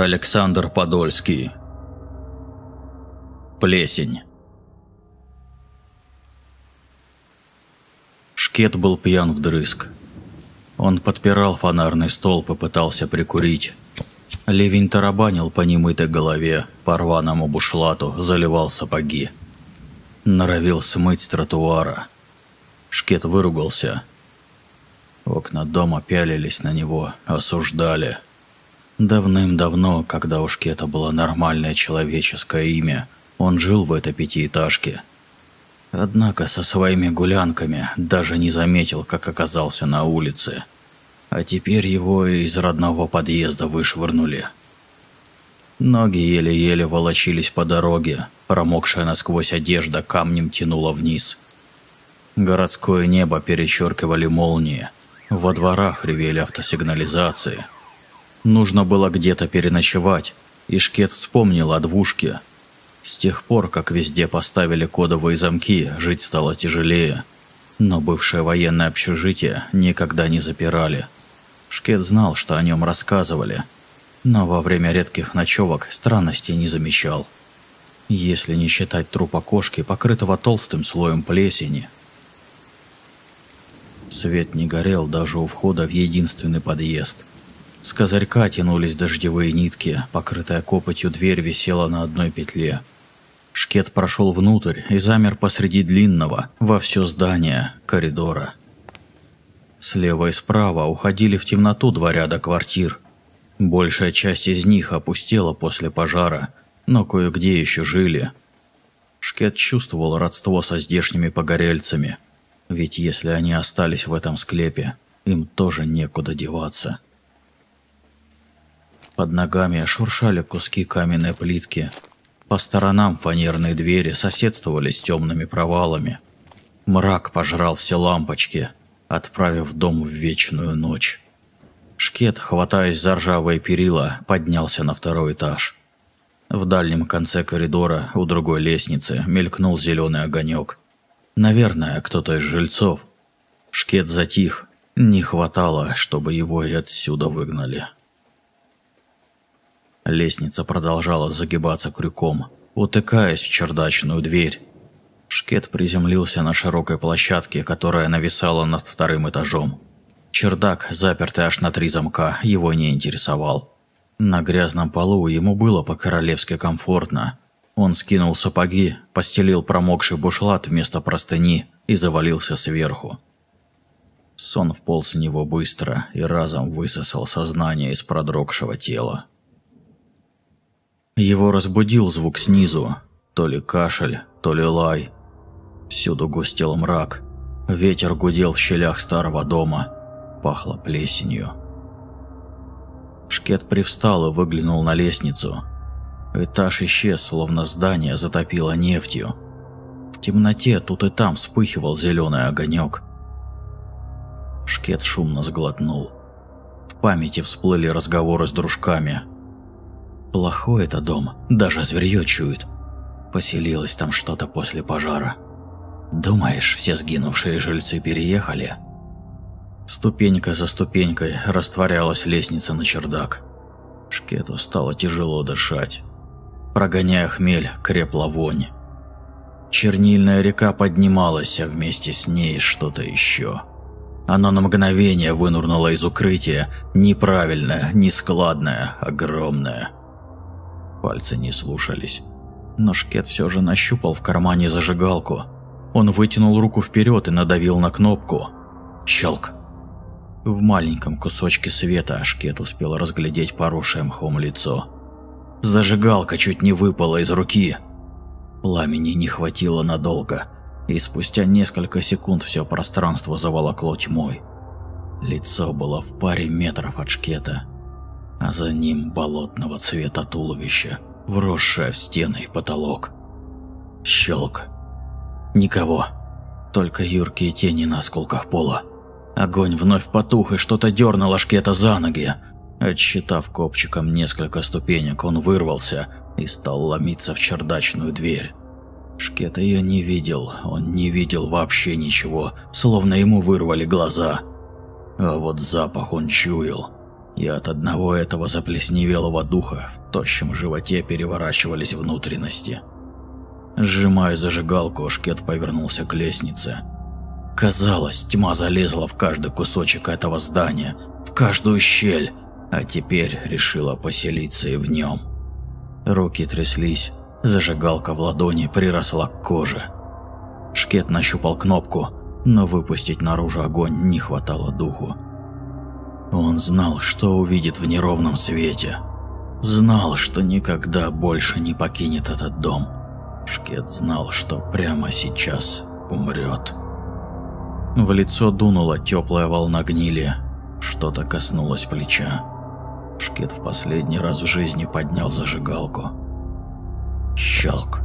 Александр Подольский. Плесень. Шкет был пьян вдрызг. Он подпирал фонарный столб и пытался прикурить. Ливень тарабанил по немытой голове, по рваному бушлату заливал сапоги. Норовил смыть с тротуара. Шкет выругался. Окна дома пялились на него, осуждали. Давным-давно, когда у Шкета было нормальное человеческое имя, он жил в этой пятиэтажке. Однако со своими гулянками даже не заметил, как оказался на улице. А теперь его из родного подъезда вышвырнули. Ноги еле-еле волочились по дороге, промокшая насквозь одежда камнем тянула вниз. Городское небо перечеркивали молнии, во дворах ревели автосигнализации. Нужно было где-то переночевать, и Шкет вспомнил о двушке. С тех пор, как везде поставили кодовые замки, жить стало тяжелее. Но бывшее военное общежитие никогда не запирали. Шкет знал, что о нем рассказывали – но во время редких ночевок странностей не замечал. Если не считать трупа кошки, покрытого толстым слоем плесени. Свет не горел даже у входа в единственный подъезд. С козырька тянулись дождевые нитки, покрытая копотью дверь висела на одной петле. Шкет прошел внутрь и замер посреди длинного, во все здание, коридора. Слева и справа уходили в темноту два ряда квартир – Большая часть из них опустела после пожара, но кое-где еще жили. Шкет чувствовал родство со здешними погорельцами, ведь если они остались в этом склепе, им тоже некуда деваться. Под ногами шуршали куски каменной плитки. По сторонам фанерные двери соседствовали с темными провалами. Мрак пожрал все лампочки, отправив дом в вечную ночь. Шкет, хватаясь за ржавые перила, поднялся на второй этаж. В дальнем конце коридора, у другой лестницы, мелькнул зеленый огонек. Наверное, кто-то из жильцов. Шкет затих. Не хватало, чтобы его и отсюда выгнали. Лестница продолжала загибаться крюком, утыкаясь в чердачную дверь. Шкет приземлился на широкой площадке, которая нависала над вторым этажом. Чердак, запертый аж на три замка, его не интересовал. На грязном полу ему было по-королевски комфортно. Он скинул сапоги, постелил промокший бушлат вместо простыни и завалился сверху. Сон вполз в него быстро и разом высосал сознание из продрогшего тела. Его разбудил звук снизу, то ли кашель, то ли лай. Всюду густел мрак, ветер гудел в щелях старого дома – пахло плесенью. Шкет привстал и выглянул на лестницу. Этаж исчез, словно здание затопило нефтью. В темноте тут и там вспыхивал зеленый огонек. Шкет шумно сглотнул. В памяти всплыли разговоры с дружками. Плохой это дом, даже зверье чует. Поселилось там что-то после пожара. Думаешь, все сгинувшие жильцы переехали? Ступенька за ступенькой растворялась лестница на чердак. Шкету стало тяжело дышать. Прогоняя хмель, крепла вонь. Чернильная река поднималась, а вместе с ней что-то еще. Оно на мгновение вынурнуло из укрытия, неправильное, нескладное, огромное. Пальцы не слушались. Но Шкет все же нащупал в кармане зажигалку. Он вытянул руку вперед и надавил на кнопку. Щелк. В маленьком кусочке света Ашкет успел разглядеть поросшее мхом лицо. Зажигалка чуть не выпала из руки. Пламени не хватило надолго, и спустя несколько секунд все пространство заволокло тьмой. Лицо было в паре метров от шкета, а за ним болотного цвета туловище, вросшее в стены и потолок. Щелк. Никого. Только юркие тени на осколках пола. Огонь вновь потух, и что-то дернуло шкета за ноги. Отсчитав копчиком несколько ступенек, он вырвался и стал ломиться в чердачную дверь. Шкет ее не видел, он не видел вообще ничего, словно ему вырвали глаза. А вот запах он чуял. И от одного этого заплесневелого духа в тощем животе переворачивались внутренности. Сжимая зажигалку, Шкет повернулся к лестнице. Казалось, тьма залезла в каждый кусочек этого здания, в каждую щель, а теперь решила поселиться и в нем. Руки тряслись, зажигалка в ладони приросла к коже. Шкет нащупал кнопку, но выпустить наружу огонь не хватало духу. Он знал, что увидит в неровном свете. Знал, что никогда больше не покинет этот дом. Шкет знал, что прямо сейчас умрет. В лицо дунула теплая волна гнили. Что-то коснулось плеча. Шкет в последний раз в жизни поднял зажигалку. Щелк.